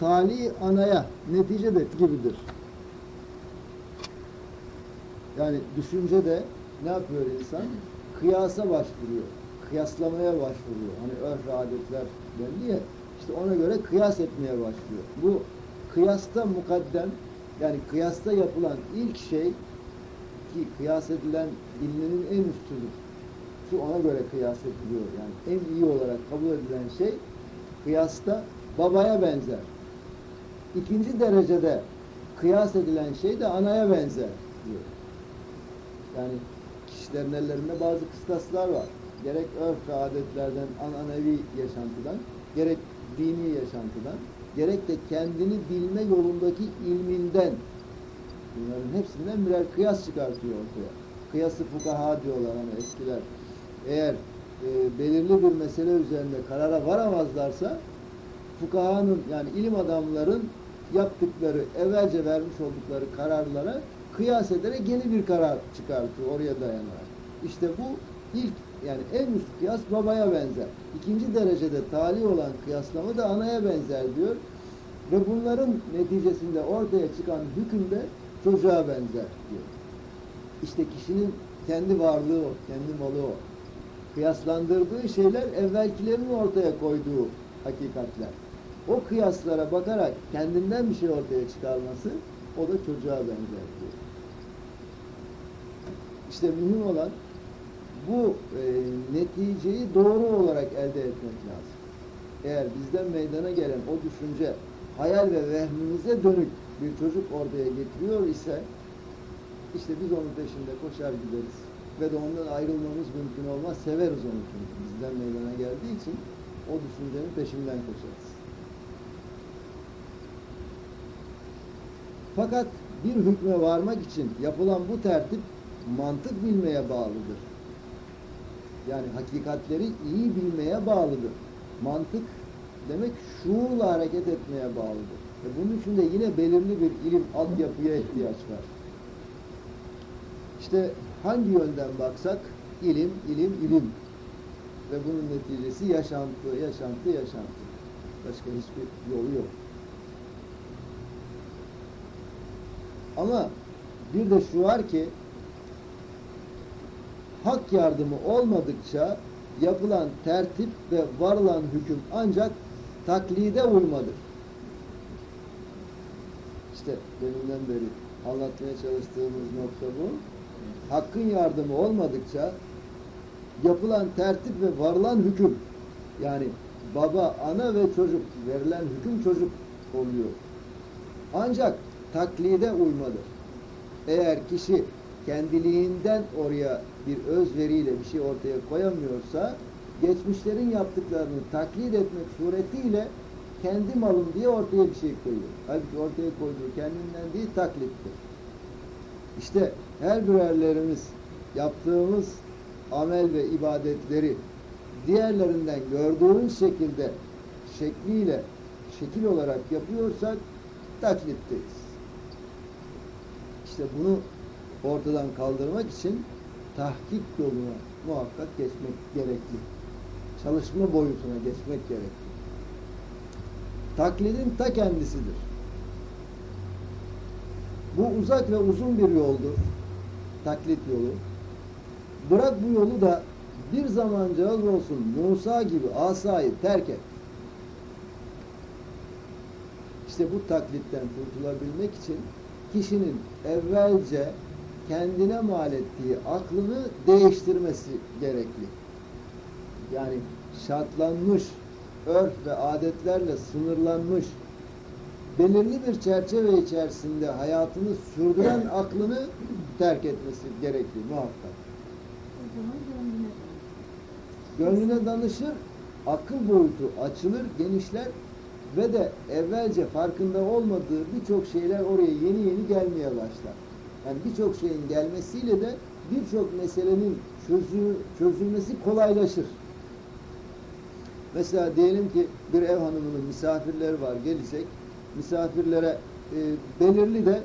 tali anaya netice de gibidir. Yani düşünce de ne yapıyor insan? Kıyasa başvuruyor. Kıyaslamaya başvuruyor. Hani örf adetler belli ya. İşte ona göre kıyas etmeye başlıyor. Bu kıyasta mukaddem yani kıyasta yapılan ilk şey ki kıyas edilen ilminin en üstüdür. Şu ona göre kıyas ediliyor. Yani en iyi olarak kabul edilen şey kıyasta babaya benzer. İkinci derecede kıyas edilen şey de anaya benzer diyor. Yani kişilerin ellerinde bazı kıstaslar var. Gerek örf ve adetlerden, ananevi yaşantıdan, gerek dini yaşantıdan, gerek de kendini bilme yolundaki ilminden bunların hepsinden birer kıyas çıkartıyor ortaya. Kıyası fukaha diyorlar hani eskiler. Eğer e, belirli bir mesele üzerinde karara varamazlarsa fukahanın yani ilim adamların yaptıkları, evvelce vermiş oldukları kararlara kıyas ederek yeni bir karar çıkartıyor, oraya dayanarak. İşte bu ilk yani en üst kıyas babaya benzer. İkinci derecede tali olan kıyaslama da anaya benzer diyor. Ve bunların neticesinde ortaya çıkan hüküm de çocuğa benzer diyor. İşte kişinin kendi varlığı o, kendi malı o. Kıyaslandırdığı şeyler evvelkilerin ortaya koyduğu hakikatler. O kıyaslara bakarak kendinden bir şey ortaya çıkarması o da çocuğa benzer diyor. İşte mühim olan bu e, neticeyi doğru olarak elde etmek lazım. Eğer bizden meydana gelen o düşünce hayal ve vehmimize dönük bir çocuk ortaya getiriyor ise işte biz onun peşinde koşar gideriz. Ve de ondan ayrılmamız mümkün olmaz. Severiz onu çünkü. Bizden meydana geldiği için o düşüncenin peşinden koşarız. Fakat bir hükme varmak için yapılan bu tertip mantık bilmeye bağlıdır. Yani hakikatleri iyi bilmeye bağlıdır. Mantık demek şuurla hareket etmeye bağlıdır. Ve bunun için de yine belirli bir ilim altyapıya ihtiyaç var. İşte hangi yönden baksak ilim, ilim, ilim. Ve bunun neticesi yaşantı, yaşantı, yaşantı. Başka hiçbir yolu yok. Ama bir de şu var ki hak yardımı olmadıkça yapılan tertip ve varılan hüküm ancak taklide uymadır. İşte deminden beri anlatmaya çalıştığımız nokta bu. Hakkın yardımı olmadıkça yapılan tertip ve varılan hüküm yani baba, ana ve çocuk verilen hüküm çocuk oluyor. Ancak taklide uymadır. Eğer kişi kendiliğinden oraya bir özveriyle bir şey ortaya koyamıyorsa geçmişlerin yaptıklarını taklit etmek suretiyle kendi malım diye ortaya bir şey koyuyor. Halbuki ortaya koyduğu kendinden değil taklittir. İşte her birerlerimiz yaptığımız amel ve ibadetleri diğerlerinden gördüğümüz şekilde şekliyle şekil olarak yapıyorsak taklitteyiz. İşte bunu ortadan kaldırmak için tahkik yoluna muhakkak geçmek gerekli. Çalışma boyutuna geçmek gerekli. Taklidin ta kendisidir. Bu uzak ve uzun bir yoldur. Taklit yolu. Bırak bu yolu da bir zamancağız olsun Musa gibi asayı terk et. İşte bu taklitten kurtulabilmek için kişinin evvelce kendine mal ettiği aklını değiştirmesi gerekli. Yani şartlanmış, örf ve adetlerle sınırlanmış, belirli bir çerçeve içerisinde hayatını sürdüren aklını terk etmesi gerekli muhakkak. Gönlüne danışır, akıl boyutu açılır, genişler ve de evvelce farkında olmadığı birçok şeyler oraya yeni yeni gelmeye başlar. Yani birçok şeyin gelmesiyle de birçok meselenin çözü, çözülmesi kolaylaşır. Mesela diyelim ki bir ev hanımının misafirleri var gelecek. Misafirlere e, belirli de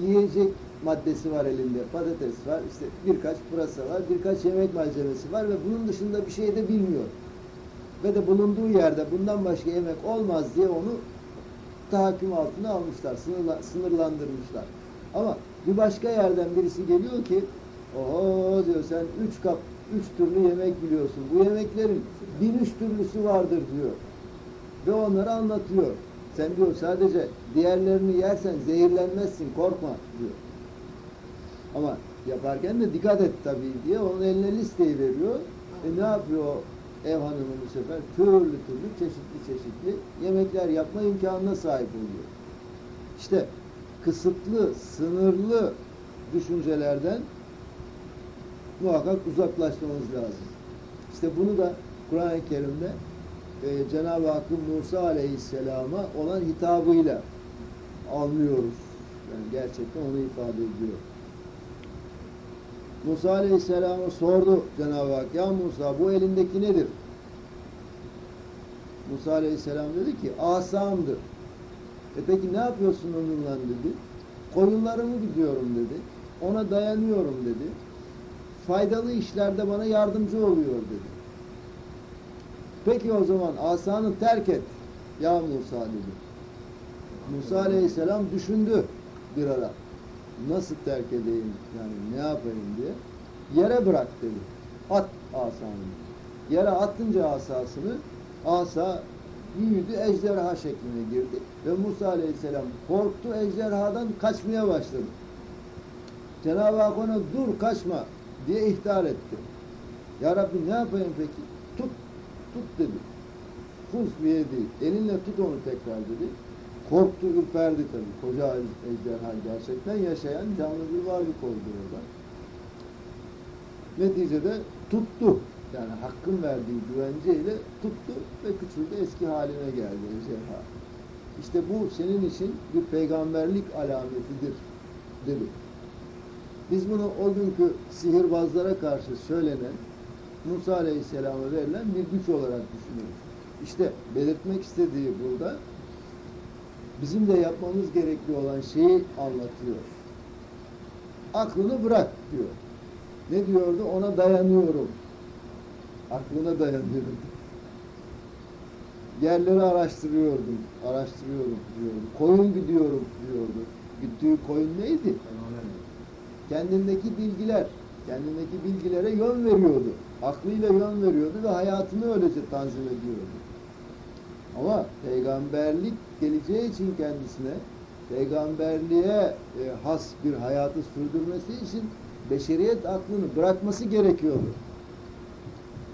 yiyecek maddesi var elinde. Patates var, işte birkaç pırasa var, birkaç yemek malzemesi var ve bunun dışında bir şey de bilmiyor. Ve de bulunduğu yerde bundan başka yemek olmaz diye onu tahakküm altına almışlar, sınırla, sınırlandırmışlar. Ama bir başka yerden birisi geliyor ki oho diyor sen üç kap, üç türlü yemek biliyorsun. Bu yemeklerin bin üç türlüsü vardır diyor. Ve onları anlatıyor. Sen diyor sadece diğerlerini yersen zehirlenmezsin korkma diyor. Ama yaparken de dikkat et tabii diye onun eline listeyi veriyor. E ne yapıyor ev hanımı bu sefer? Türlü türlü çeşitli çeşitli yemekler yapma imkanına sahip oluyor. İşte kısıtlı, sınırlı düşüncelerden muhakkak uzaklaşmamız lazım. İşte bunu da Kur'an-ı Kerim'de e, Cenab-ı Hakk'ın Musa Aleyhisselam'a olan hitabıyla anlıyoruz. Yani gerçekten onu ifade ediyor. Musa Aleyhisselam'a sordu Cenab-ı Hak, ya Musa bu elindeki nedir? Musa Aleyhisselam dedi ki, asamdır. E peki ne yapıyorsun onunla dedi. Koyunlarımı gidiyorum dedi. Ona dayanıyorum dedi. Faydalı işlerde bana yardımcı oluyor dedi. Peki o zaman asanı terk et ya Musa dedi. Musa Aleyhisselam düşündü bir ara. Nasıl terk edeyim yani ne yapayım diye. Yere bırak dedi. At asanı. Yere attınca asasını asa büyüdü ejderha şekline girdi. Ve Musa Aleyhisselam korktu ejderhadan kaçmaya başladı. Cenab-ı Hak ona dur kaçma diye ihtar etti. Ya Rabbi ne yapayım peki? Tut, tut dedi. Fuz biyedi. Elinle tut onu tekrar dedi. Korktu, ürperdi tabii. Koca ejderha gerçekten yaşayan canlı bir varlık oldu orada. Neticede tuttu. Yani hakkın verdiği güvenceyle tuttu ve küçüldü eski haline geldi ejderha. İşte bu senin için bir peygamberlik alametidir dedi. Biz bunu o günkü sihirbazlara karşı söylenen Musa Aleyhisselam'a verilen bir güç olarak düşünüyoruz. İşte belirtmek istediği burada bizim de yapmamız gerekli olan şeyi anlatıyor. Aklını bırak diyor. Ne diyordu? Ona dayanıyorum. Aklına dayanıyorum. Yerleri araştırıyordum, araştırıyorum diyordu. Koyun gidiyorum diyordu. Gittiği koyun neydi? Kendindeki bilgiler, kendindeki bilgilere yön veriyordu. Aklıyla yön veriyordu ve hayatını öylece tanzim ediyordu. Ama peygamberlik geleceği için kendisine peygamberliğe e, has bir hayatı sürdürmesi için beşeriyet aklını bırakması gerekiyordu.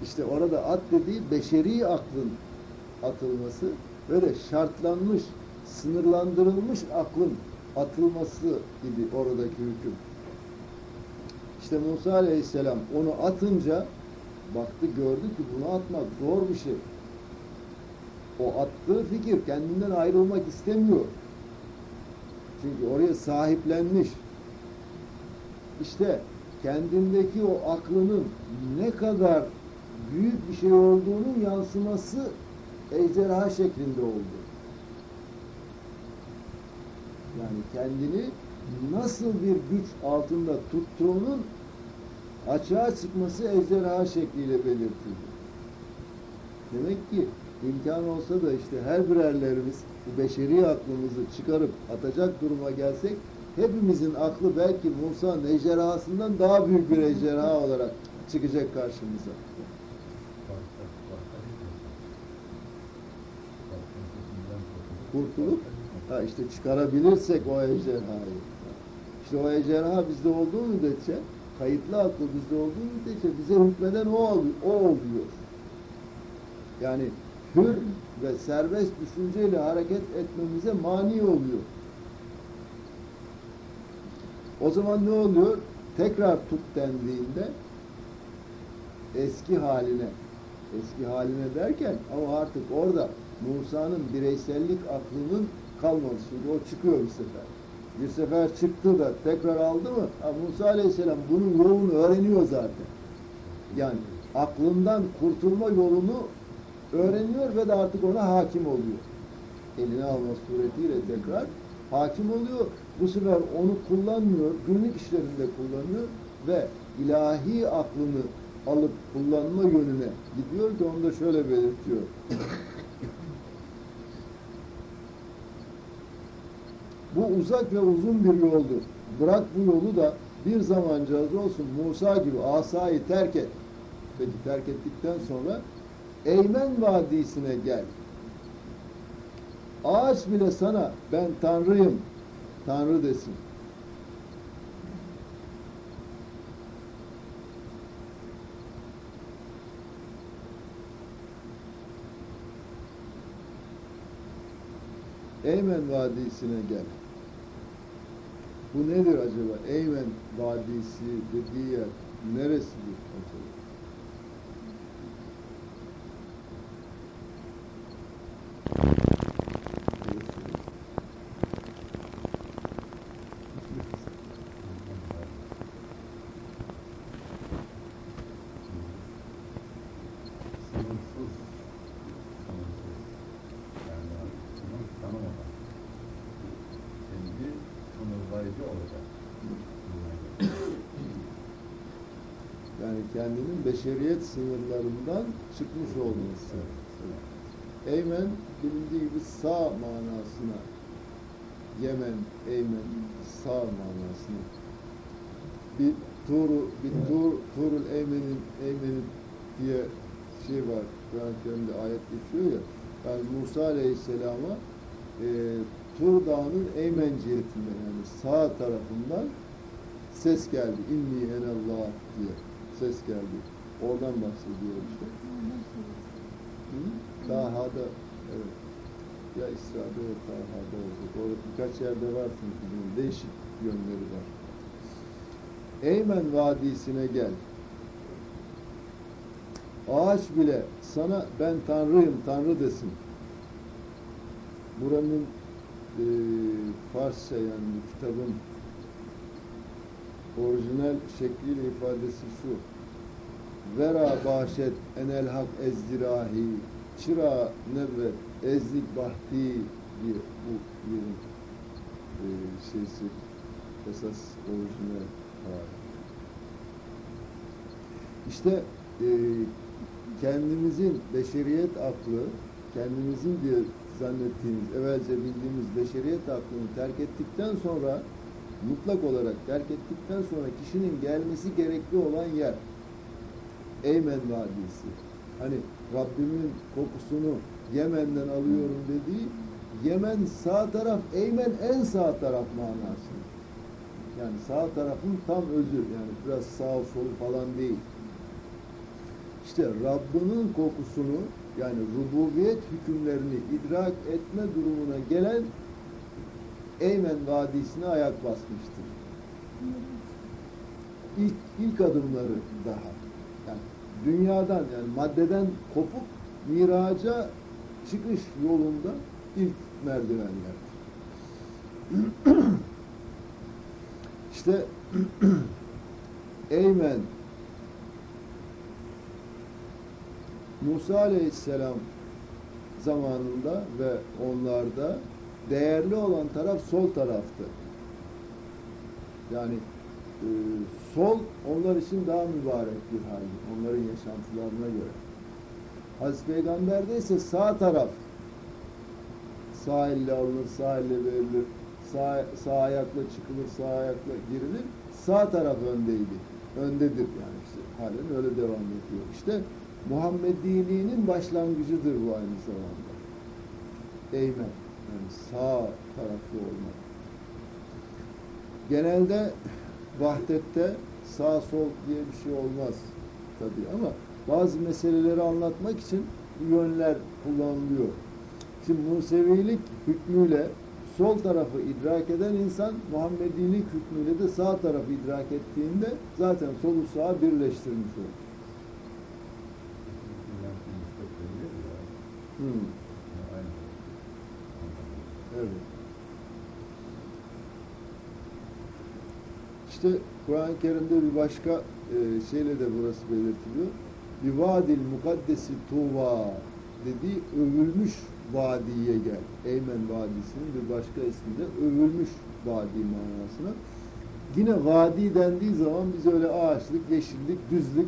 İşte orada at dediği beşeri aklın atılması böyle şartlanmış, sınırlandırılmış aklın atılması gibi oradaki hüküm. İşte Musa Aleyhisselam onu atınca baktı gördü ki bunu atmak zor bir şey. O attığı fikir kendinden ayrılmak istemiyor. Çünkü oraya sahiplenmiş. İşte kendindeki o aklının ne kadar büyük bir şey olduğunun yansıması ejderha şeklinde oldu. Yani kendini nasıl bir güç altında tuttuğunun açığa çıkması ejderha şekliyle belirtildi. Demek ki imkan olsa da işte her birerlerimiz bu beşeri aklımızı çıkarıp atacak duruma gelsek hepimizin aklı belki Musa'nın ejderhasından daha büyük bir ejderha olarak çıkacak karşımıza. Kurtulup ha işte çıkarabilirsek o ejderhayı. İşte o ejderha bizde olduğu müddetçe kayıtlı akıl bizde olduğu müddetçe bize hükmeden o, o oluyor. Yani hür ve serbest düşünceyle hareket etmemize mani oluyor. O zaman ne oluyor? Tekrar tut dendiğinde eski haline, eski haline derken ama artık orada Musa'nın bireysellik aklının kalmadı. O çıkıyor bir sefer. Bir sefer çıktı da tekrar aldı mı? Ha, Musa Aleyhisselam bunun yolunu öğreniyor zaten. Yani aklından kurtulma yolunu öğreniyor ve de artık ona hakim oluyor. Eline alma suretiyle tekrar hakim oluyor. Bu sefer onu kullanmıyor, günlük işlerinde kullanıyor ve ilahi aklını alıp kullanma yönüne gidiyor ki onu da şöyle belirtiyor. Bu uzak ve uzun bir yoldur. Bırak bu yolu da bir zamancağız olsun Musa gibi asayı terk et. Peki terk ettikten sonra Eymen Vadisi'ne gel. Ağaç bile sana ben Tanrıyım, Tanrı desin. Eymen Vadisi'ne gel. Bu nedir acaba? Eymen Vadisi dediği yer neresidir acaba? Sınırsız, sınırsız. Yani kendinin beşeriyet sınırlarından çıkmış olması. Eymen bilindiği gibi sağ manasına Yemen, Eymen sağ manasına bir Turu, bir Tur, Turul Eymen'in Eymen'in diye şey var. Kur'an-ı Kerim'de ayet geçiyor ya. Yani Musa Aleyhisselam'a e, Tur Dağı'nın Eymen cihetinden yani sağ tarafından ses geldi. İnni enallah diye ses geldi. Oradan bahsediyor işte. Hı? Taha'da evet. Ya İsra'da ya Taha'da olacak. Orada birkaç yerde var çünkü bunun değişik yönleri var. Eymen Vadisi'ne gel. Ağaç bile sana ben Tanrıyım, Tanrı desin. Buranın e, Farsça yani kitabın orijinal şekliyle ifadesi şu. Vera bahşet enel hak ezdirahi çıra nevvet ezlik bahti diye bu yerin e, şeysi esas orijinal hali. İşte e, kendimizin beşeriyet aklı, kendimizin diye zannettiğimiz, evvelce bildiğimiz beşeriyet aklını terk ettikten sonra mutlak olarak terk ettikten sonra kişinin gelmesi gerekli olan yer Eymen Vadisi. Hani Rabbimin kokusunu Yemen'den alıyorum dediği Yemen sağ taraf, Eymen en sağ taraf manası. Yani sağ tarafın tam özü. Yani biraz sağ sol falan değil. İşte Rabbinin kokusunu yani rububiyet hükümlerini idrak etme durumuna gelen Eymen Vadisi'ne ayak basmıştır. İlk, ilk adımları daha. Dünyadan yani maddeden kopup miraca çıkış yolunda ilk merdivenlerdir. İşte Eymen Musa Aleyhisselam zamanında ve onlarda değerli olan taraf sol taraftı. Yani sol onlar için daha mübarek bir hal, onların yaşantılarına göre. Hazreti Peygamber'de ise sağ taraf sağ elle alınır, sağ elle verilir, sağ, sağ ayakla çıkılır, sağ ayakla girilir. Sağ taraf öndeydi. Öndedir yani işte. Halen öyle devam ediyor. İşte Muhammediliğinin başlangıcıdır bu aynı zamanda. Eymen. Yani sağ taraflı olmak. Genelde vahdette sağ sol diye bir şey olmaz tabii ama bazı meseleleri anlatmak için yönler kullanılıyor. Şimdi Musevilik hükmüyle sol tarafı idrak eden insan Muhammedilik hükmüyle de sağ tarafı idrak ettiğinde zaten solu sağa birleştirmiş olur. Hmm. Evet. İşte Kur'an-ı Kerim'de bir başka e, şeyle de burası belirtiliyor. Bir vadil mukaddesi tuva dediği övülmüş vadiye gel. Eymen Vadisi'nin bir başka isminde övülmüş vadi manasına. Yine vadi dendiği zaman biz öyle ağaçlık, yeşillik, düzlük,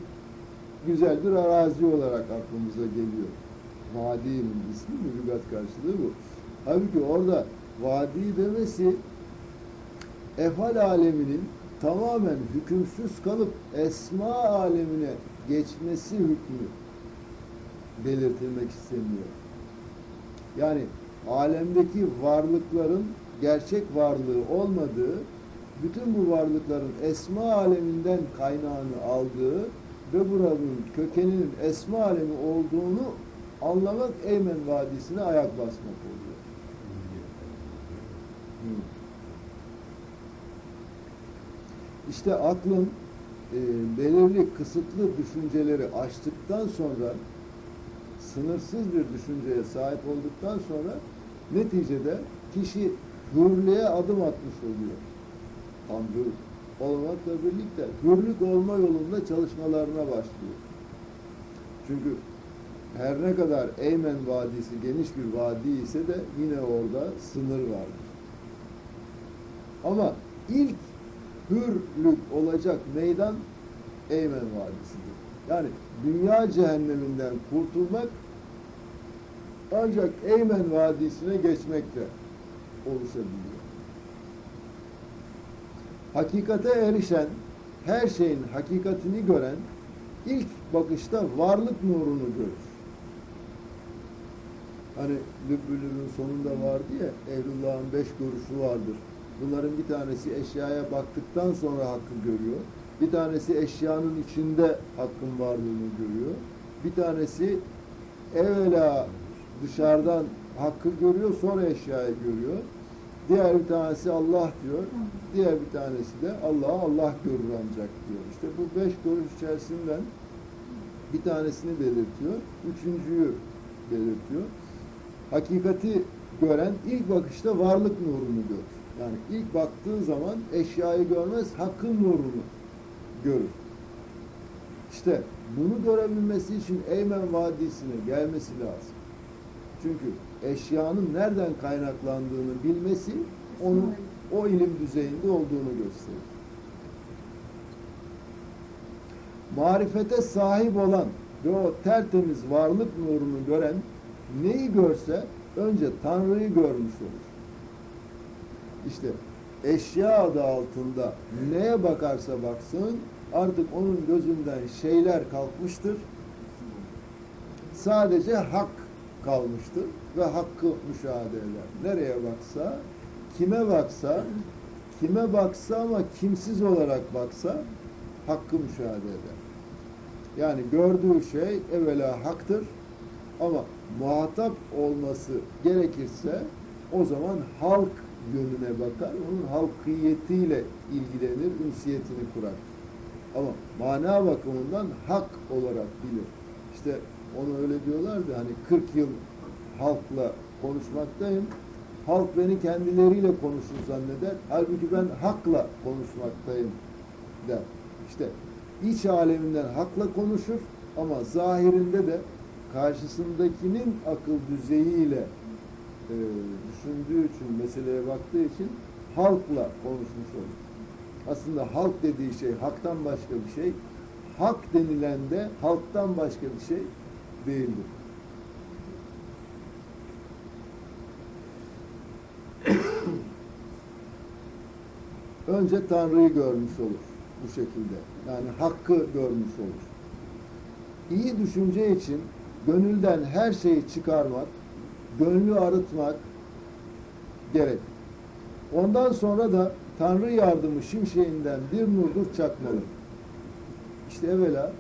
güzel bir arazi olarak aklımıza geliyor. Vadinin ismi, lügat karşılığı bu. Halbuki orada vadi demesi efal aleminin tamamen hükümsüz kalıp esma alemine geçmesi hükmü belirtilmek isteniyor. Yani alemdeki varlıkların gerçek varlığı olmadığı, bütün bu varlıkların esma aleminden kaynağını aldığı ve buranın kökeninin esma alemi olduğunu anlamak Eymen Vadisi'ne ayak basmak oluyor. Hı. İşte aklın e, belirli kısıtlı düşünceleri açtıktan sonra sınırsız bir düşünceye sahip olduktan sonra neticede kişi hürlüğe adım atmış oluyor. Tam hür olmakla birlikte hürlük olma yolunda çalışmalarına başlıyor. Çünkü her ne kadar Eymen Vadisi geniş bir vadi ise de yine orada sınır vardır. Ama ilk hürlük olacak meydan Eymen Vadisi'dir. Yani dünya cehenneminden kurtulmak ancak Eymen Vadisi'ne geçmekle oluşabiliyor. Hakikate erişen, her şeyin hakikatini gören ilk bakışta varlık nurunu görür. Hani Lübbülür'ün sonunda vardı ya, Ehlullah'ın beş görüşü vardır. Bunların bir tanesi eşyaya baktıktan sonra hakkı görüyor. Bir tanesi eşyanın içinde hakkın varlığını görüyor. Bir tanesi evvela dışarıdan hakkı görüyor, sonra eşyayı görüyor. Diğer bir tanesi Allah diyor. Diğer bir tanesi de Allah Allah görür ancak diyor. İşte bu beş görüş içerisinden bir tanesini belirtiyor. Üçüncüyü belirtiyor. Hakikati gören ilk bakışta varlık nurunu görür. Yani ilk baktığı zaman eşyayı görmez, hakkın nurunu görür. İşte bunu görebilmesi için Eymen Vadisi'ne gelmesi lazım. Çünkü eşyanın nereden kaynaklandığını bilmesi onun o ilim düzeyinde olduğunu gösterir. Marifete sahip olan ve o tertemiz varlık nurunu gören neyi görse önce Tanrı'yı görmüş olur. İşte eşya adı altında neye bakarsa baksın artık onun gözünden şeyler kalkmıştır. Sadece hak kalmıştır ve hakkı müşahede eder. Nereye baksa, kime baksa, kime baksa ama kimsiz olarak baksa hakkı müşahede eder. Yani gördüğü şey evvela haktır ama muhatap olması gerekirse o zaman halk yönüne bakar, onun halkiyetiyle ilgilenir, ünsiyetini kurar. Ama mana bakımından hak olarak bilir. İşte onu öyle diyorlardı hani 40 yıl halkla konuşmaktayım. Halk beni kendileriyle konuşur zanneder. Halbuki ben hakla konuşmaktayım der. İşte iç aleminden hakla konuşur ama zahirinde de karşısındakinin akıl düzeyiyle e, düşündüğü için, meseleye baktığı için halkla konuşmuş olur. Aslında halk dediği şey haktan başka bir şey. Hak denilen de halktan başka bir şey değildir. Önce Tanrı'yı görmüş olur bu şekilde. Yani hakkı görmüş olur. İyi düşünce için gönülden her şeyi çıkarmak, gönlü arıtmak gerek. Ondan sonra da Tanrı yardımı şimşeğinden bir nurdur çakmalı. İşte evvela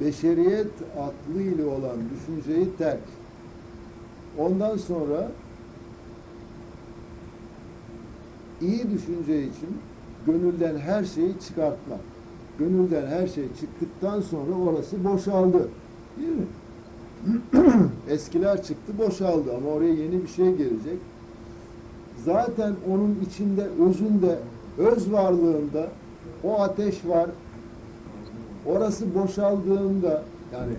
beşeriyet aklı ile olan düşünceyi terk. Ondan sonra iyi düşünce için gönülden her şeyi çıkartmak. Gönülden her şey çıktıktan sonra orası boşaldı. Değil mi? Eskiler çıktı boşaldı ama oraya yeni bir şey gelecek. Zaten onun içinde, özünde, öz varlığında o ateş var. Orası boşaldığında yani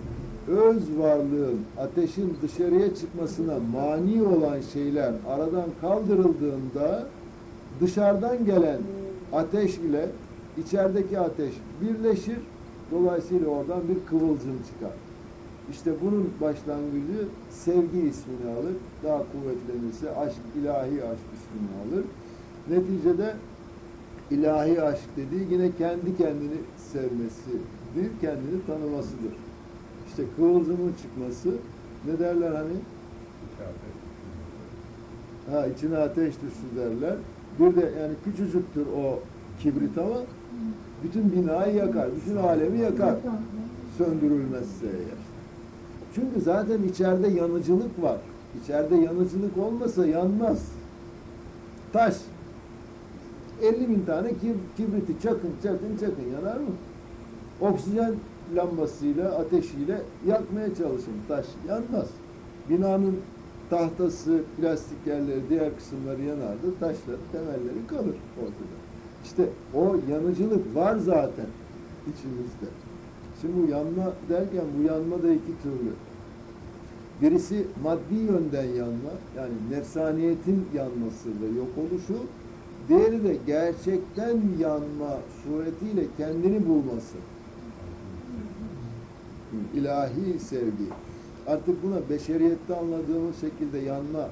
öz varlığın, ateşin dışarıya çıkmasına mani olan şeyler aradan kaldırıldığında dışarıdan gelen ateş ile içerideki ateş birleşir. Dolayısıyla oradan bir kıvılcım çıkar. İşte bunun başlangıcı sevgi ismini alır. Daha kuvvetlenirse aşk, ilahi aşk ismini alır. Neticede ilahi aşk dediği yine kendi kendini sevmesidir, kendini tanımasıdır. İşte kıvılcımın çıkması ne derler hani? Ha içine ateş düştü derler. Bir de yani küçücüktür o kibrit ama bütün binayı yakar, bütün alemi yakar. Söndürülmezse eğer. Çünkü zaten içeride yanıcılık var. İçeride yanıcılık olmasa yanmaz. Taş. 50 bin tane kib- kibriti çakın çakın çakın yanar mı? Oksijen lambasıyla, ateşiyle yakmaya çalışın. Taş yanmaz. Binanın tahtası, plastik yerleri, diğer kısımları yanardı. Taşları, temelleri kalır ortada. İşte o yanıcılık var zaten içimizde. Şimdi bu yanma derken bu yanma da iki türlü. Birisi maddi yönden yanma, yani nefsaniyetin yanması ve yok oluşu. Diğeri de gerçekten yanma suretiyle kendini bulması. İlahi sevgi. Artık buna beşeriyette anladığımız şekilde yanma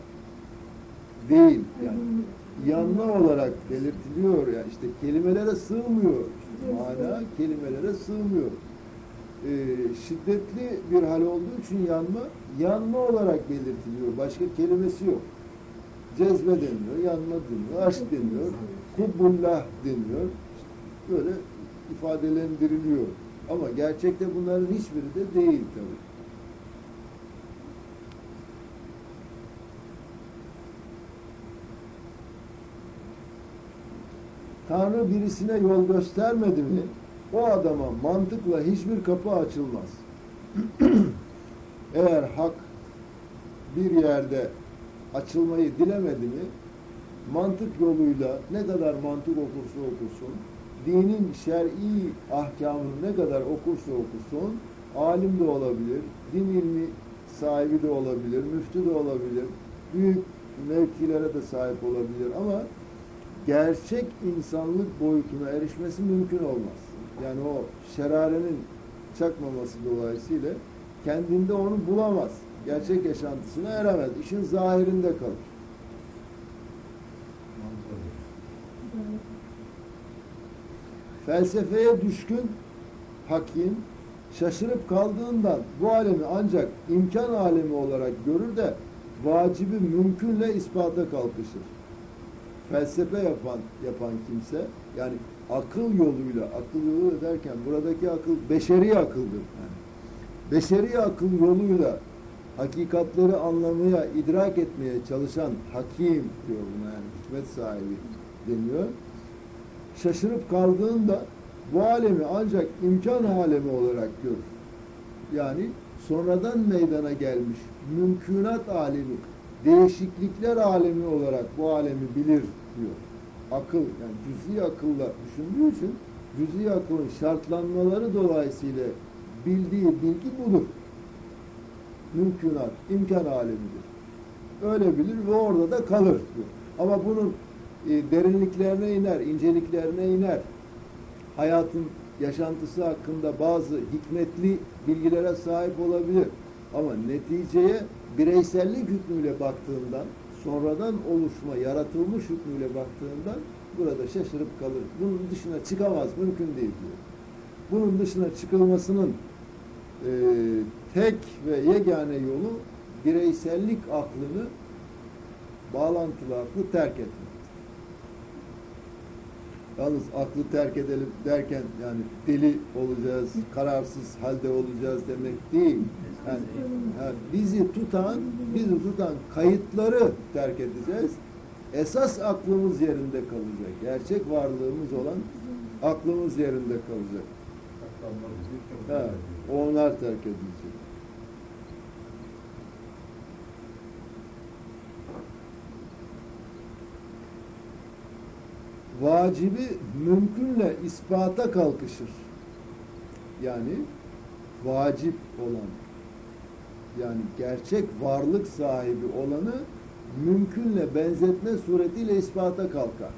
değil. Yani yanma olarak belirtiliyor ya işte kelimelere sığmıyor. Mana kelimelere sığmıyor. Ee, şiddetli bir hal olduğu için yanma yanma olarak belirtiliyor. Başka kelimesi yok. Cezbe deniyor, yanma deniyor, aşk deniyor, hubbullah deniyor. İşte böyle ifadelendiriliyor. Ama gerçekte bunların hiçbiri de değil tabii. Tanrı birisine yol göstermedi mi, o adama mantıkla hiçbir kapı açılmaz. Eğer hak bir yerde açılmayı dilemedi mi, mantık yoluyla ne kadar mantık okursa okursun, dinin şer'i ahkamını ne kadar okursa okursun, alim de olabilir, din ilmi sahibi de olabilir, müftü de olabilir, büyük mevkilere de sahip olabilir ama gerçek insanlık boyutuna erişmesi mümkün olmaz. Yani o şerarenin çakmaması dolayısıyla kendinde onu bulamaz. Gerçek yaşantısına eremez. İşin zahirinde kalır. Felsefeye düşkün hakim şaşırıp kaldığından bu alemi ancak imkan alemi olarak görür de vacibi mümkünle ispata kalkışır. Felsefe yapan yapan kimse yani akıl yoluyla akıl yolu derken buradaki akıl beşeri akıldır. Yani beşeri akıl yoluyla hakikatleri anlamaya, idrak etmeye çalışan hakim diyor buna yani hikmet sahibi deniyor. Şaşırıp kaldığında bu alemi ancak imkan alemi olarak görür. Yani sonradan meydana gelmiş mümkünat alemi, değişiklikler alemi olarak bu alemi bilir diyor. Akıl yani cüz'i akılla düşündüğü için cüz'i akılın şartlanmaları dolayısıyla bildiği bilgi budur. Mümkünat, imkan alemidir. Öyle bilir ve orada da kalır diyor. Ama bunun e, derinliklerine iner, inceliklerine iner. Hayatın yaşantısı hakkında bazı hikmetli bilgilere sahip olabilir. Ama neticeye bireysellik hükmüyle baktığından, sonradan oluşma, yaratılmış hükmüyle baktığından burada şaşırıp kalır. Bunun dışına çıkamaz, mümkün değil diyor. Bunun dışına çıkılmasının e, tek ve yegane yolu bireysellik aklını bağlantılı aklı terk etmek. Yalnız aklı terk edelim derken yani deli olacağız, kararsız halde olacağız demek değil. Yani, yani bizi tutan, bizi tutan kayıtları terk edeceğiz. Esas aklımız yerinde kalacak. Gerçek varlığımız olan aklımız yerinde kalacak. Ha, onlar terk edilecek. Vacibi mümkünle ispata kalkışır. Yani vacip olan, yani gerçek varlık sahibi olanı mümkünle benzetme suretiyle ispata kalkar.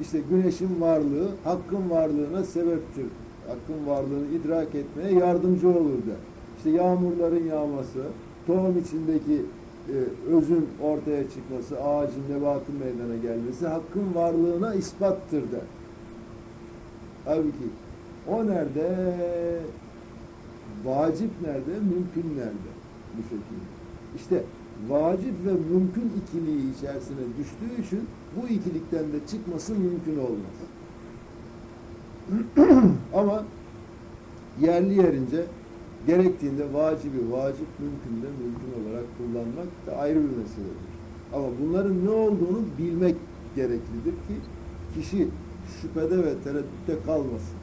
İşte güneşin varlığı hakkın varlığına sebeptir. Hakkın varlığını idrak etmeye yardımcı olur der. İşte yağmurların yağması, tohum içindeki e, özün ortaya çıkması, ağacın, nebatın meydana gelmesi hakkın varlığına ispattır der. Halbuki o nerede? Vacip nerede? Mümkün nerede? Bu şekilde. İşte vacip ve mümkün ikiliği içerisine düştüğü için bu ikilikten de çıkması mümkün olmaz. Ama yerli yerince gerektiğinde vacibi vacip, mümkün de mümkün olarak kullanmak da ayrı bir meseledir. Ama bunların ne olduğunu bilmek gereklidir ki kişi şüphede ve tereddütte kalmasın.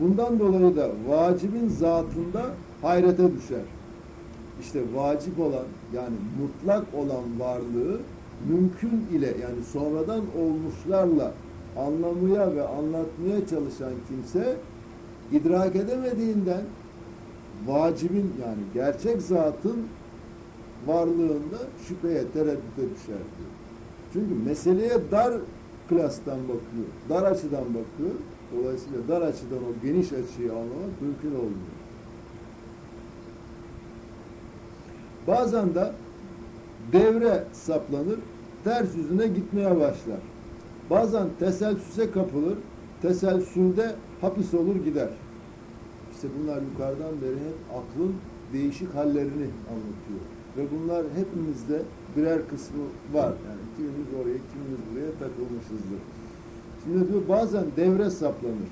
Bundan dolayı da vacibin zatında hayrete düşer. İşte vacip olan yani mutlak olan varlığı mümkün ile yani sonradan olmuşlarla anlamaya ve anlatmaya çalışan kimse idrak edemediğinden vacibin yani gerçek zatın varlığında şüpheye, tereddüte düşer diyor. Çünkü meseleye dar klastan bakıyor, dar açıdan bakıyor. Dolayısıyla dar açıdan o geniş açıyı anlamak mümkün olmuyor. Bazen de devre saplanır, ters yüzüne gitmeye başlar. Bazen teselsüse kapılır, teselsülde hapis olur gider. İşte bunlar yukarıdan beri hep aklın değişik hallerini anlatıyor. Ve bunlar hepimizde birer kısmı var. Yani kimimiz oraya, kimimiz buraya takılmışızdır. Şimdi diyor bazen devre saplanır.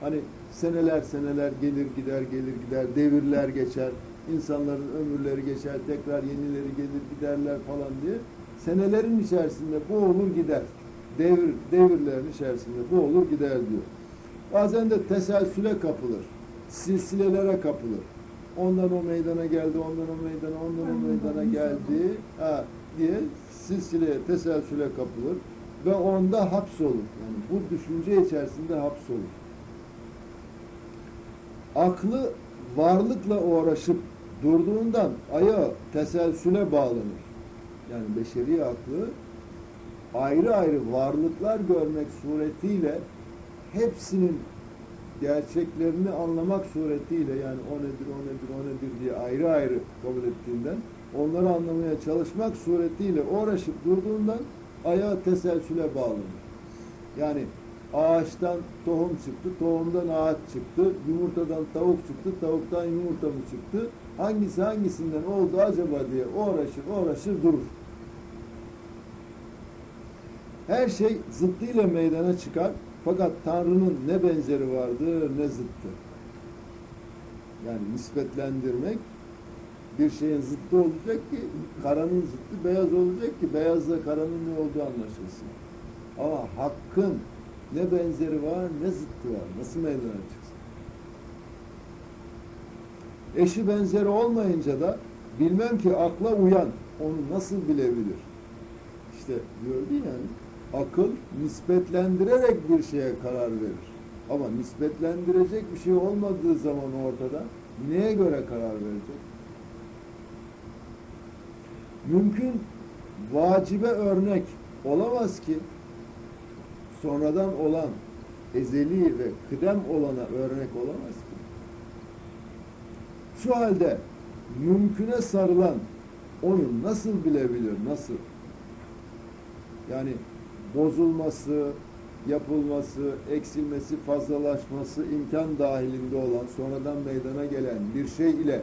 Hani seneler seneler gelir gider gelir gider, devirler geçer, insanların ömürleri geçer, tekrar yenileri gelir giderler falan diye. Senelerin içerisinde bu olur gider. Devir, devirlerin içerisinde bu olur gider diyor. Bazen de teselsüle kapılır. Silsilelere kapılır. Ondan o meydana geldi, ondan o meydana, ondan o meydana geldi ha, diye silsileye, teselsüle kapılır ve onda hapsolur. Yani bu düşünce içerisinde hapsolur. Aklı varlıkla uğraşıp durduğundan ayağı teselsüle bağlanır. Yani beşeri aklı ayrı ayrı varlıklar görmek suretiyle hepsinin gerçeklerini anlamak suretiyle yani o nedir, o nedir, o nedir diye ayrı ayrı kabul ettiğinden onları anlamaya çalışmak suretiyle uğraşıp durduğundan ayağı teselsüle bağlanır. Yani ağaçtan tohum çıktı, tohumdan ağaç çıktı, yumurtadan tavuk çıktı, tavuktan yumurta mı çıktı? Hangisi hangisinden oldu acaba diye uğraşır, uğraşır durur. Her şey zıttıyla meydana çıkar. Fakat Tanrı'nın ne benzeri vardır ne zıttı. Yani nispetlendirmek bir şeyin zıttı olacak ki karanın zıttı beyaz olacak ki beyazla karanın ne olduğu anlaşılsın. Ama hakkın ne benzeri var ne zıttı var. Nasıl meydana çıksın? Eşi benzeri olmayınca da bilmem ki akla uyan onu nasıl bilebilir? İşte diyor yani akıl nispetlendirerek bir şeye karar verir. Ama nispetlendirecek bir şey olmadığı zaman ortada neye göre karar verecek? Mümkün vacibe örnek olamaz ki sonradan olan ezeli ve kıdem olana örnek olamaz ki. Şu halde mümküne sarılan onu nasıl bilebilir, nasıl? Yani bozulması, yapılması, eksilmesi, fazlalaşması imkan dahilinde olan, sonradan meydana gelen bir şey ile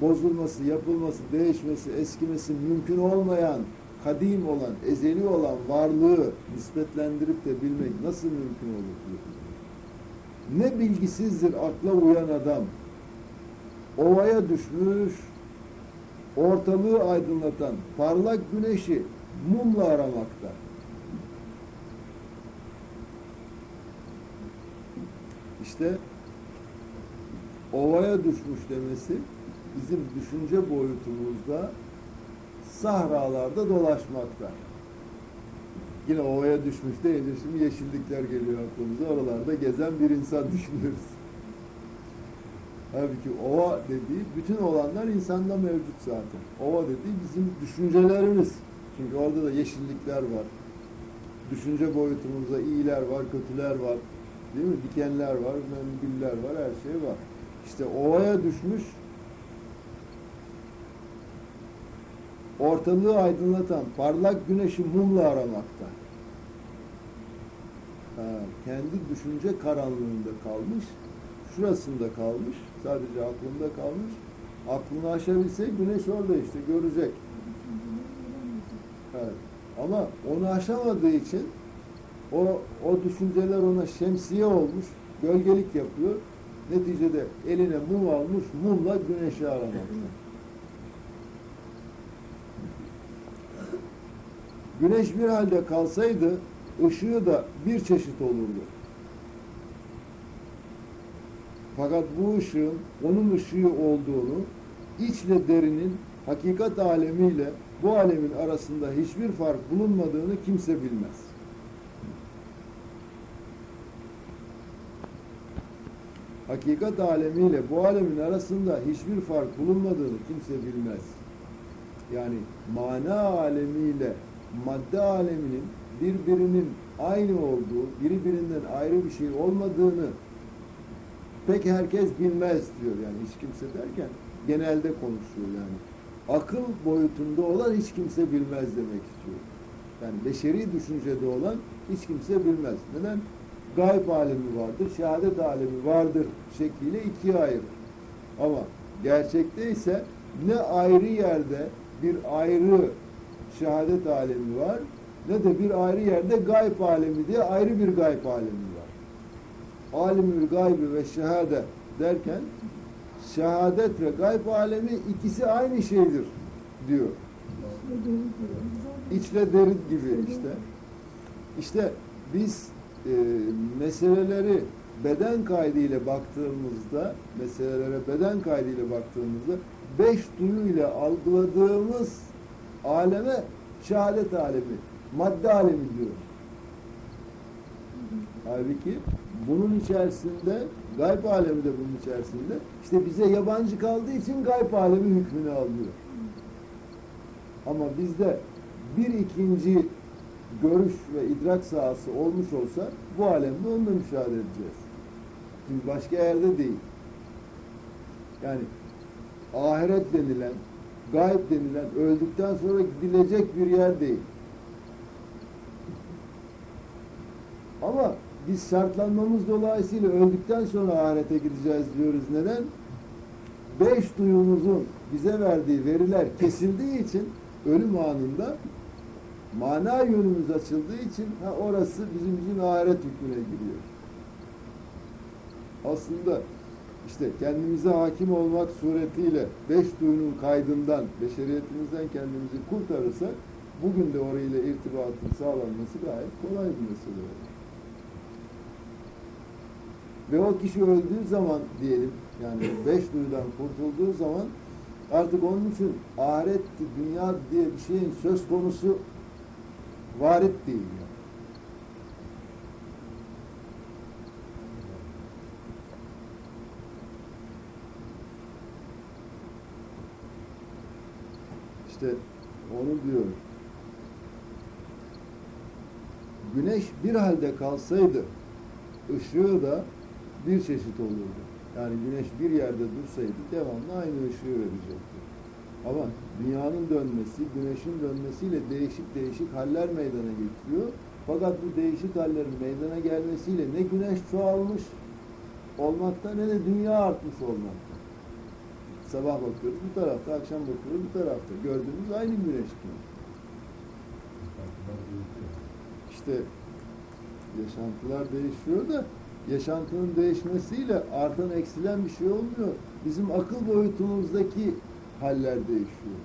bozulması, yapılması, değişmesi, eskimesi mümkün olmayan, kadim olan, ezeli olan varlığı nispetlendirip de bilmek nasıl mümkün olur? Ne bilgisizdir akla uyan adam. Ovaya düşmüş, ortalığı aydınlatan parlak güneşi mumla aramakta. İşte ovaya düşmüş demesi bizim düşünce boyutumuzda sahralarda dolaşmakta. Yine ovaya düşmüş değildir. Şimdi yeşillikler geliyor aklımıza. Oralarda gezen bir insan düşünürüz. Halbuki ova dediği bütün olanlar insanda mevcut zaten. Ova dediği bizim düşüncelerimiz. Çünkü orada da yeşillikler var. Düşünce boyutumuzda iyiler var, kötüler var. Değil mi? Dikenler var, güller var, her şey var. İşte ovaya düşmüş ortalığı aydınlatan parlak güneşi mumla aramakta. Ha, kendi düşünce karanlığında kalmış, şurasında kalmış, sadece aklında kalmış. Aklını aşabilse güneş orada işte görecek. Evet. Ama onu aşamadığı için o, o düşünceler ona şemsiye olmuş, gölgelik yapıyor. Neticede eline mum almış, mumla güneşi aramakta. Güneş bir halde kalsaydı ışığı da bir çeşit olurdu. Fakat bu ışığın onun ışığı olduğunu içle derinin hakikat alemiyle bu alemin arasında hiçbir fark bulunmadığını kimse bilmez. Hakikat alemiyle bu alemin arasında hiçbir fark bulunmadığını kimse bilmez. Yani mana alemiyle madde aleminin birbirinin aynı olduğu, birbirinden ayrı bir şey olmadığını pek herkes bilmez diyor yani hiç kimse derken genelde konuşuyor yani. Akıl boyutunda olan hiç kimse bilmez demek istiyor. Yani beşeri düşüncede olan hiç kimse bilmez. Neden? Gayb alemi vardır, şehadet alemi vardır şekliyle ikiye ayırır. Ama gerçekte ise ne ayrı yerde bir ayrı şehadet alemi var ne de bir ayrı yerde gayb alemi diye ayrı bir gayb alemi var. Alimül gaybi ve şehade derken şehadet ve gayb alemi ikisi aynı şeydir diyor. İçle derin gibi işte. İşte biz e, meseleleri beden kaydıyla baktığımızda, meselelere beden kaydıyla baktığımızda beş duyu ile algıladığımız aleme şehadet alemi, madde alemi diyor. Halbuki bunun içerisinde, gayb alemi de bunun içerisinde, işte bize yabancı kaldığı için gayb alemi hükmünü alıyor. Ama bizde bir ikinci görüş ve idrak sahası olmuş olsa bu alemde onu müşahede edeceğiz. Çünkü başka yerde değil. Yani ahiret denilen, gayb denilen öldükten sonra gidilecek bir yer değil. Ama biz şartlanmamız dolayısıyla öldükten sonra ahirete gideceğiz diyoruz. Neden? Beş duyumuzun bize verdiği veriler kesildiği için ölüm anında mana yönümüz açıldığı için ha, orası bizim için ahiret hükmüne giriyor. Aslında işte kendimize hakim olmak suretiyle beş duyunun kaydından, beşeriyetimizden kendimizi kurtarırsak bugün de orayla irtibatın sağlanması gayet kolay bir mesele olur. Ve o kişi öldüğü zaman diyelim, yani beş duyudan kurtulduğu zaman artık onun için ahiret, dünya diye bir şeyin söz konusu varit değil. İşte onu diyor. Güneş bir halde kalsaydı ışığı da bir çeşit olurdu. Yani güneş bir yerde dursaydı devamlı aynı ışığı verecekti. Ama dünyanın dönmesi, güneşin dönmesiyle değişik değişik haller meydana getiriyor. Fakat bu değişik hallerin meydana gelmesiyle ne güneş çoğalmış olmakta ne de dünya artmış olmakta. Sabah bakıyoruz bu tarafta, akşam bakıyoruz bu tarafta. Gördüğümüz aynı güneş gibi. İşte yaşantılar değişiyor da yaşantının değişmesiyle artan eksilen bir şey olmuyor. Bizim akıl boyutumuzdaki haller değişiyor.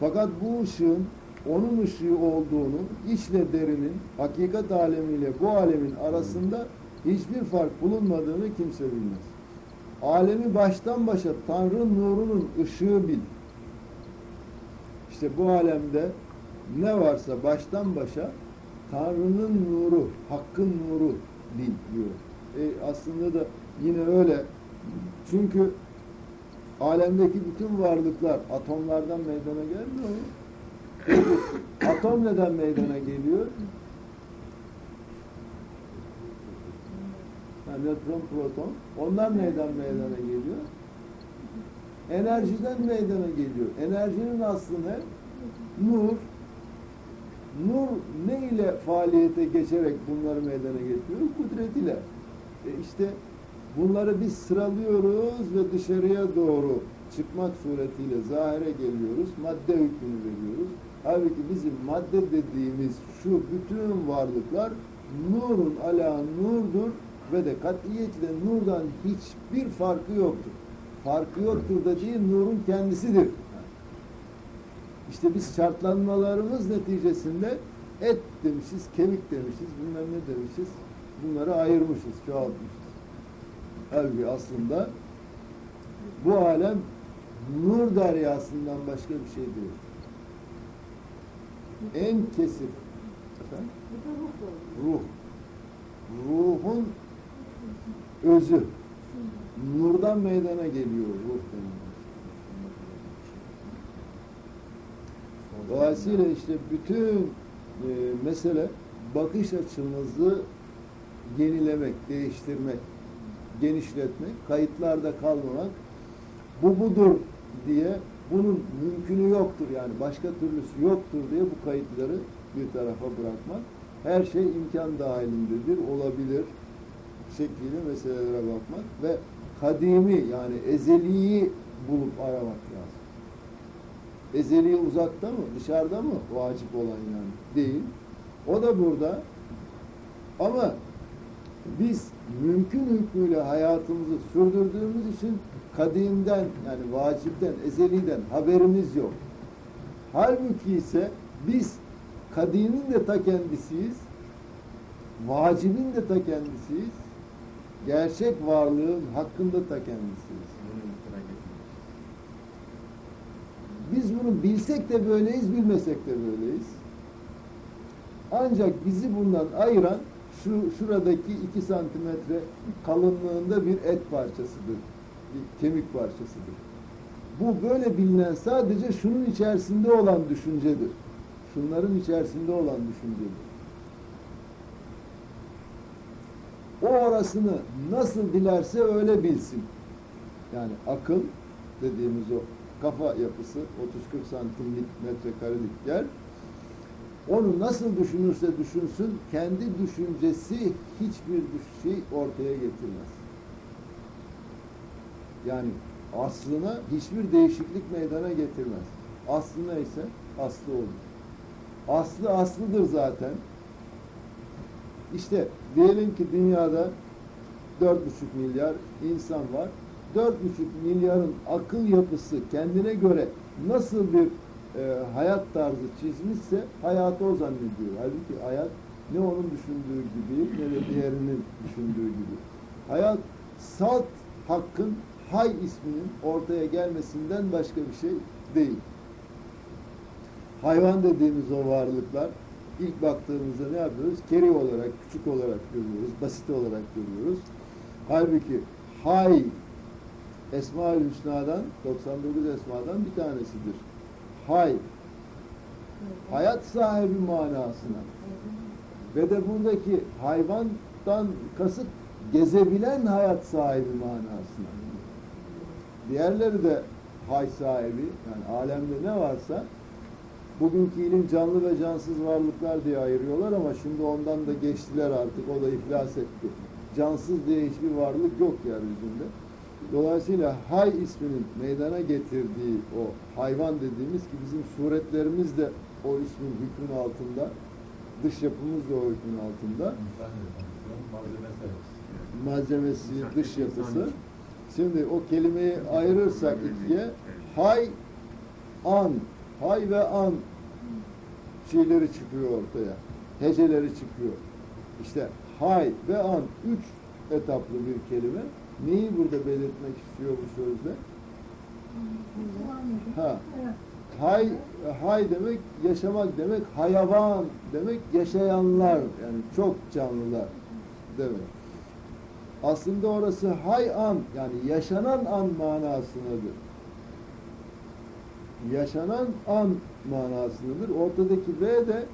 Fakat bu ışığın onun ışığı olduğunu içle derinin hakikat alemiyle bu alemin arasında hiçbir fark bulunmadığını kimse bilmez. Alemi baştan başa Tanrı nurunun ışığı bil. İşte bu alemde ne varsa baştan başa Tanrı'nın nuru, Hakk'ın nuru bil diyor. E aslında da yine öyle. Çünkü alemdeki bütün varlıklar atomlardan meydana gelmiyor mu? Atom neden meydana geliyor? Yani nötron, proton. Onlar neden meydana geliyor? enerjiden meydana geliyor. Enerjinin aslı ne? Nur. Nur ne ile faaliyete geçerek bunları meydana getiriyor? Kudret ile. E işte bunları biz sıralıyoruz ve dışarıya doğru çıkmak suretiyle zahire geliyoruz. Madde hükmünü veriyoruz. Halbuki bizim madde dediğimiz şu bütün varlıklar nurun ala nurdur ve de katiyetle nurdan hiçbir farkı yoktur. Farkı yoktur da değil, nurun kendisidir. İşte biz şartlanmalarımız neticesinde et demişiz, kemik demişiz, bilmem ne demişiz. Bunları ayırmışız, çoğaltmışız. Halbuki aslında bu alem nur deryasından başka bir şey değil. En kesif efendim, ruh. Ruhun özü. Nurdan meydana geliyor ruh denilen. Dolayısıyla işte bütün e, mesele bakış açımızı yenilemek, değiştirmek, genişletmek, kayıtlarda kalmamak, bu budur diye bunun mümkünü yoktur yani başka türlüsü yoktur diye bu kayıtları bir tarafa bırakmak. Her şey imkan dahilindedir, olabilir şekliyle meselelere bakmak ve kadimi yani ezeliyi bulup aramak lazım. Ezeli uzakta mı, dışarıda mı vacip olan yani? Değil. O da burada. Ama biz mümkün hükmüyle hayatımızı sürdürdüğümüz için kadimden yani vacipten, ezeliden haberimiz yok. Halbuki ise biz kadimin de ta kendisiyiz, vacibin de ta kendisiyiz, gerçek varlığın hakkında ta kendisiyiz. Biz bunu bilsek de böyleyiz, bilmesek de böyleyiz. Ancak bizi bundan ayıran şu şuradaki iki santimetre kalınlığında bir et parçasıdır. Bir kemik parçasıdır. Bu böyle bilinen sadece şunun içerisinde olan düşüncedir. Şunların içerisinde olan düşüncedir. O orasını nasıl dilerse öyle bilsin. Yani akıl dediğimiz o kafa yapısı 30-40 santimlik metrekarelik yer onu nasıl düşünürse düşünsün kendi düşüncesi hiçbir şey ortaya getirmez. Yani aslına hiçbir değişiklik meydana getirmez. Aslı neyse aslı olur. Aslı aslıdır zaten. İşte diyelim ki dünyada 4,5 milyar insan var. 4,5 milyarın akıl yapısı kendine göre nasıl bir e, hayat tarzı çizmişse hayatı o zannediyor. Halbuki hayat ne onun düşündüğü gibi ne de diğerinin düşündüğü gibi. Hayat salt hakkın hay isminin ortaya gelmesinden başka bir şey değil. Hayvan dediğimiz o varlıklar ilk baktığımızda ne yapıyoruz? Keri olarak, küçük olarak görüyoruz, basit olarak görüyoruz. Halbuki hay Esma-ül Hüsna'dan, 99 esmadan bir tanesidir. Hay, hayat sahibi manasına. Ve de buradaki hayvandan kasıt gezebilen hayat sahibi manasına. Diğerleri de hay sahibi, yani alemde ne varsa bugünkü ilim canlı ve cansız varlıklar diye ayırıyorlar ama şimdi ondan da geçtiler artık, o da iflas etti. Cansız diye hiçbir varlık yok yeryüzünde. Dolayısıyla hay isminin meydana getirdiği o hayvan dediğimiz ki bizim suretlerimiz de o ismin hükmün altında, dış yapımız da o hükmün altında. Malzemesi, dış yapısı. Şimdi o kelimeyi ayırırsak ikiye hay, an, hay ve an şeyleri çıkıyor ortaya. Heceleri çıkıyor. İşte hay ve an üç etaplı bir kelime. Neyi burada belirtmek istiyor bu sözde? Ha. Hay, hay demek yaşamak demek, hayvan demek yaşayanlar yani çok canlılar demek. Aslında orası hay an yani yaşanan an manasındadır. Yaşanan an manasındadır. Ortadaki V de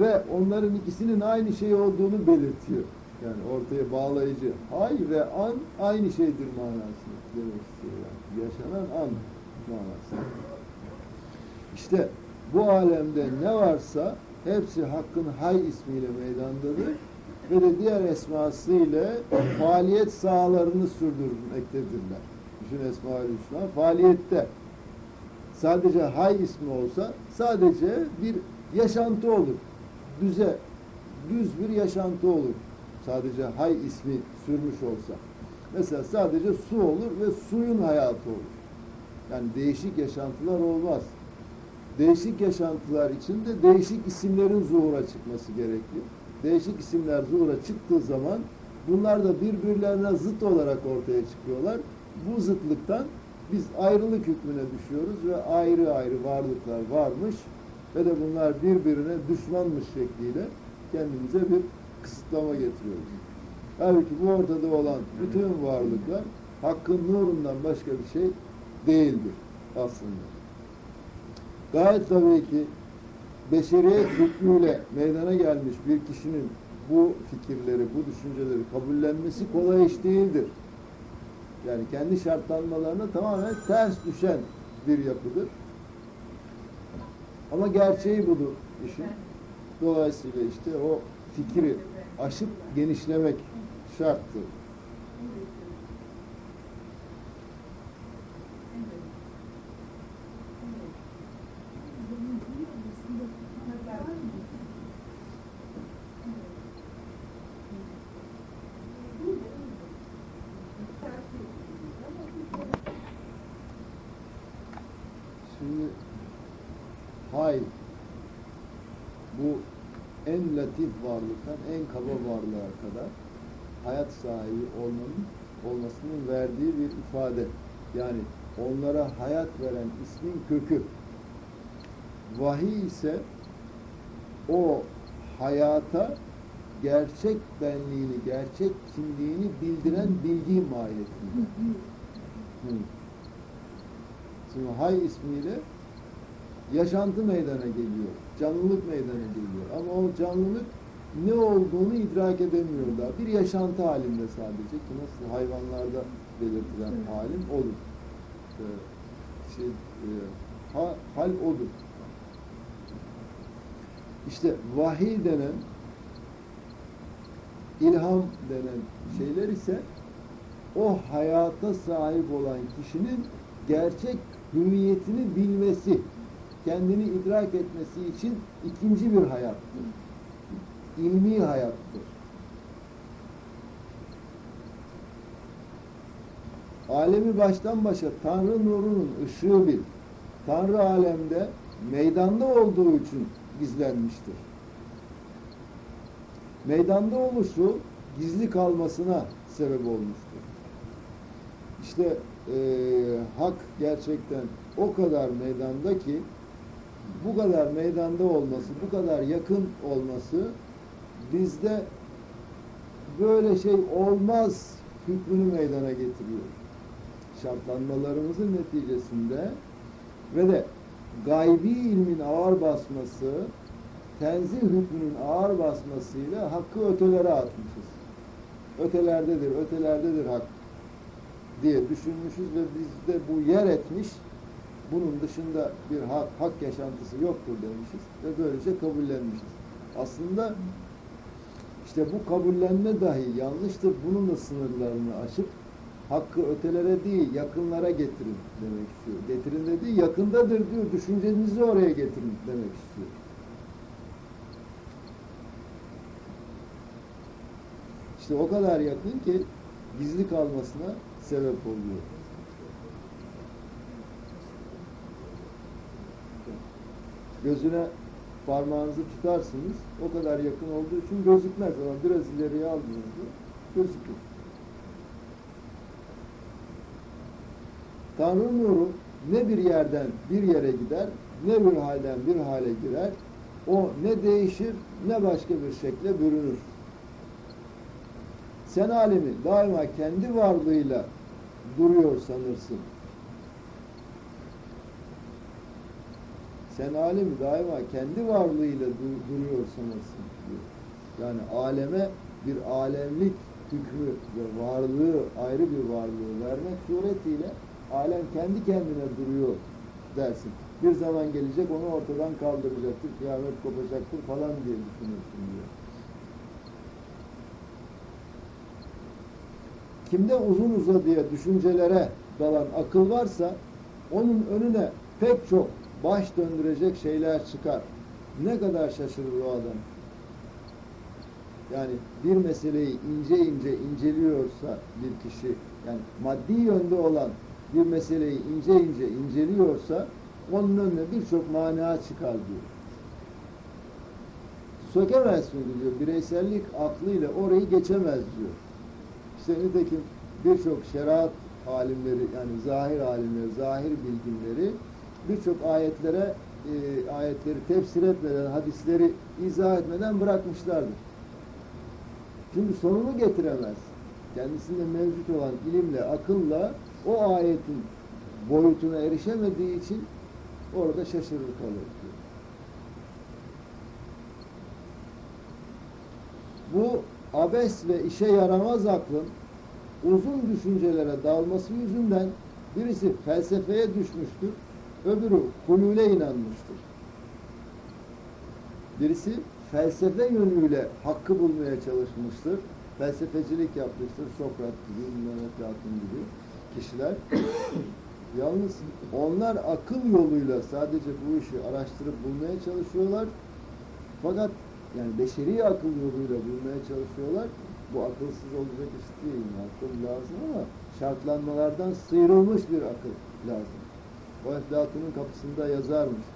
ve onların ikisinin aynı şey olduğunu belirtiyor. Yani ortaya bağlayıcı. Hay ve an aynı şeydir manasını demek istiyor. Yani. Yaşanan an manası. İşte bu alemde ne varsa hepsi Hakk'ın Hay ismiyle meydandadır ve de diğer esmasıyla faaliyet sahalarını sürdürmektedirler. Düşün Esma-ül Hüsna faaliyette. Sadece Hay ismi olsa sadece bir yaşantı olur. Düze, düz bir yaşantı olur. Sadece Hay ismi sürmüş olsa. Mesela sadece su olur ve suyun hayatı olur. Yani değişik yaşantılar olmaz. Değişik yaşantılar içinde değişik isimlerin zuhura çıkması gerekiyor. Değişik isimler zuhura çıktığı zaman bunlar da birbirlerine zıt olarak ortaya çıkıyorlar. Bu zıtlıktan biz ayrılık hükmüne düşüyoruz ve ayrı ayrı varlıklar varmış ve de bunlar birbirine düşmanmış şekliyle kendimize bir kısıtlama getiriyoruz. Halbuki bu ortada olan bütün varlıklar hakkın nurundan başka bir şey değildir aslında. Gayet tabii ki beşeriyet hükmüyle meydana gelmiş bir kişinin bu fikirleri, bu düşünceleri kabullenmesi kolay iş değildir. Yani kendi şartlanmalarına tamamen ters düşen bir yapıdır. Ama gerçeği budur işin. Dolayısıyla işte o fikri aşıp genişlemek şarttır. Şimdi hay bu latif varlıktan en kaba varlığa kadar hayat sahibi olmanın olmasının verdiği bir ifade. Yani onlara hayat veren ismin kökü. Vahiy ise o hayata gerçek benliğini, gerçek kimliğini bildiren bilgi mahiyetinde. Şimdi hay ismiyle yaşantı meydana geliyor. Canlılık meydana geliyor. Ama o canlılık ne olduğunu idrak edemiyor daha. Bir yaşantı halinde sadece ki nasıl hayvanlarda belirtilen halim olur. Ee, şey, e, ha, hal odur. İşte vahiy denen ilham denen şeyler ise o hayata sahip olan kişinin gerçek hüviyetini bilmesi, kendini idrak etmesi için ikinci bir hayattır. İlmi hayattır. Alemi baştan başa Tanrı nurunun ışığı bil. Tanrı alemde meydanda olduğu için gizlenmiştir. Meydanda oluşu gizli kalmasına sebep olmuştur. İşte e, hak gerçekten o kadar meydanda ki bu kadar meydanda olması, bu kadar yakın olması bizde böyle şey olmaz hükmünü meydana getiriyor. Şartlanmalarımızın neticesinde ve de gaybi ilmin ağır basması, tenzih hükmünün ağır basmasıyla hakkı ötelere atmışız. Ötelerdedir, ötelerdedir hak diye düşünmüşüz ve bizde bu yer etmiş, bunun dışında bir hak, hak yaşantısı yoktur demişiz ve böylece kabullenmişiz. Aslında işte bu kabullenme dahi yanlıştır. Bunun da sınırlarını aşıp hakkı ötelere değil yakınlara getirin demek istiyor. Getirin dediği yakındadır diyor. Düşüncenizi oraya getirin demek istiyor. İşte o kadar yakın ki gizli kalmasına sebep oluyor. Gözüne parmağınızı tutarsınız. O kadar yakın olduğu için gözükmez ama biraz ileriye aldığınızda gözükür. Tanrı nuru ne bir yerden bir yere gider, ne bir halden bir hale girer. O ne değişir, ne başka bir şekle bürünür. Sen alemi daima kendi varlığıyla duruyor sanırsın. Sen alemi daima kendi varlığıyla du duruyor diyor. Yani aleme bir alemlik hükmü ve varlığı, ayrı bir varlığı vermek suretiyle alem kendi kendine duruyor dersin. Bir zaman gelecek onu ortadan kaldıracaktır, kıyamet kopacaktır falan diye düşünürsün diyor. Kimde uzun uzadıya düşüncelere dalan akıl varsa onun önüne pek çok baş döndürecek şeyler çıkar. Ne kadar şaşırır o adam. Yani bir meseleyi ince ince inceliyorsa bir kişi, yani maddi yönde olan bir meseleyi ince ince inceliyorsa onun önüne birçok mana çıkar diyor. Sökemezsin diyor. Bireysellik aklıyla orayı geçemez diyor. İşte nitekim birçok şeriat alimleri yani zahir alimleri, zahir bilginleri birçok ayetlere e, ayetleri tefsir etmeden, hadisleri izah etmeden bırakmışlardır. Çünkü sonunu getiremez. Kendisinde mevcut olan ilimle, akılla o ayetin boyutuna erişemediği için orada şaşırır kalır. Bu abes ve işe yaramaz aklın uzun düşüncelere dalması yüzünden birisi felsefeye düşmüştür, öbürü hulule inanmıştır. Birisi felsefe yönüyle hakkı bulmaya çalışmıştır. Felsefecilik yapmıştır. Sokrat gibi, Mehmet gibi kişiler. Yalnız onlar akıl yoluyla sadece bu işi araştırıp bulmaya çalışıyorlar. Fakat yani beşeri akıl yoluyla bulmaya çalışıyorlar. Bu akılsız olacak iş değil. Akıl lazım ama şartlanmalardan sıyrılmış bir akıl lazım. O Eflatun'un kapısında yazarmış.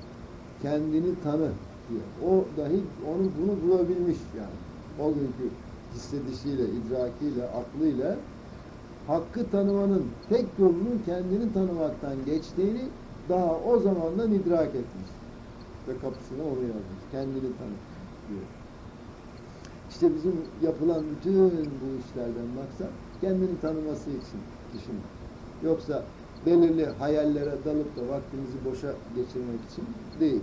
Kendini tanı diye. O dahi onu bunu bulabilmiş yani. O günkü hissedişiyle, idrakiyle, aklıyla hakkı tanımanın tek yolunun kendini tanımaktan geçtiğini daha o zamandan idrak etmiş. Ve kapısına onu yazmış. Kendini tanı diyor. İşte bizim yapılan bütün bu işlerden maksat kendini tanıması için kişinin. Yoksa belirli hayallere dalıp da vaktimizi boşa geçirmek için değil.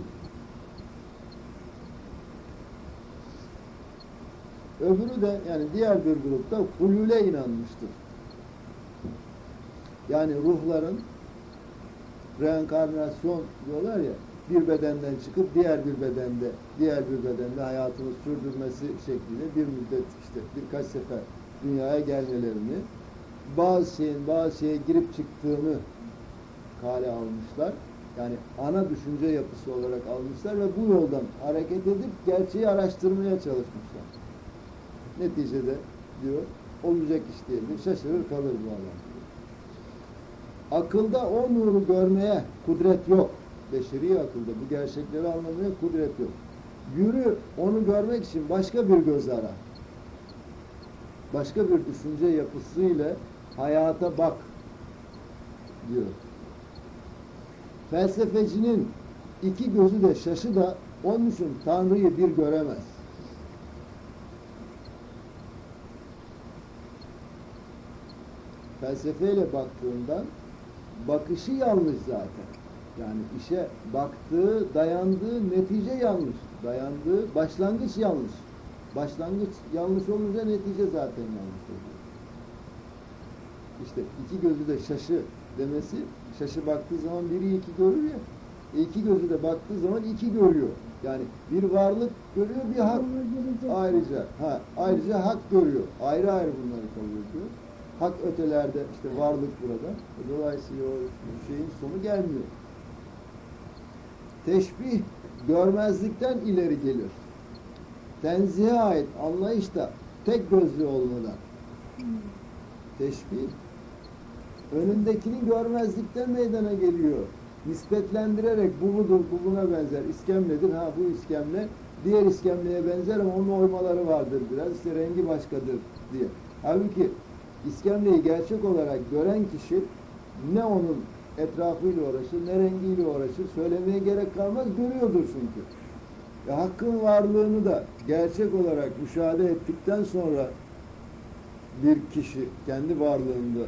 Öbürü de yani diğer bir grupta hulule inanmıştır. Yani ruhların reenkarnasyon diyorlar ya bir bedenden çıkıp diğer bir bedende, diğer bir bedende hayatını sürdürmesi şeklinde bir müddet işte birkaç sefer dünyaya gelmelerini bazı şeyin bazı şeye girip çıktığını kale almışlar. Yani ana düşünce yapısı olarak almışlar ve bu yoldan hareket edip gerçeği araştırmaya çalışmışlar. Neticede diyor olacak iş değildir. Şaşırır kalır bu adam. Akılda o nuru görmeye kudret yok. Beşeri akılda bu gerçekleri anlamaya kudret yok. Yürü onu görmek için başka bir göz ara. Başka bir düşünce yapısıyla hayata bak diyor. Felsefecinin iki gözü de şaşı da onun için Tanrı'yı bir göremez. Felsefeyle baktığından bakışı yanlış zaten. Yani işe baktığı, dayandığı netice yanlış. Dayandığı başlangıç yanlış. Başlangıç yanlış olunca netice zaten yanlış oluyor. İşte iki gözü de şaşı demesi, şaşı baktığı zaman biri iki görür ya, e iki gözü de baktığı zaman iki görüyor. Yani bir varlık görüyor, bir hak ayrıca. Ha, ayrıca hak görüyor. Ayrı ayrı bunları kabul ediyor. Hak ötelerde, işte varlık burada. E dolayısıyla o şeyin sonu gelmiyor. Teşbih görmezlikten ileri gelir. Tenzihe ait anlayış da tek gözlü olmadan. Teşbih önündekini görmezlikten meydana geliyor. Nispetlendirerek bu budur, bu buna benzer. İskemledir, ha bu iskemle diğer iskemleye benzer ama onun oymaları vardır biraz. İşte rengi başkadır diye. Halbuki iskemleyi gerçek olarak gören kişi ne onun etrafıyla uğraşır, ne rengiyle uğraşır, söylemeye gerek kalmaz, görüyordur çünkü. Ve hakkın varlığını da gerçek olarak müşahede ettikten sonra bir kişi kendi varlığında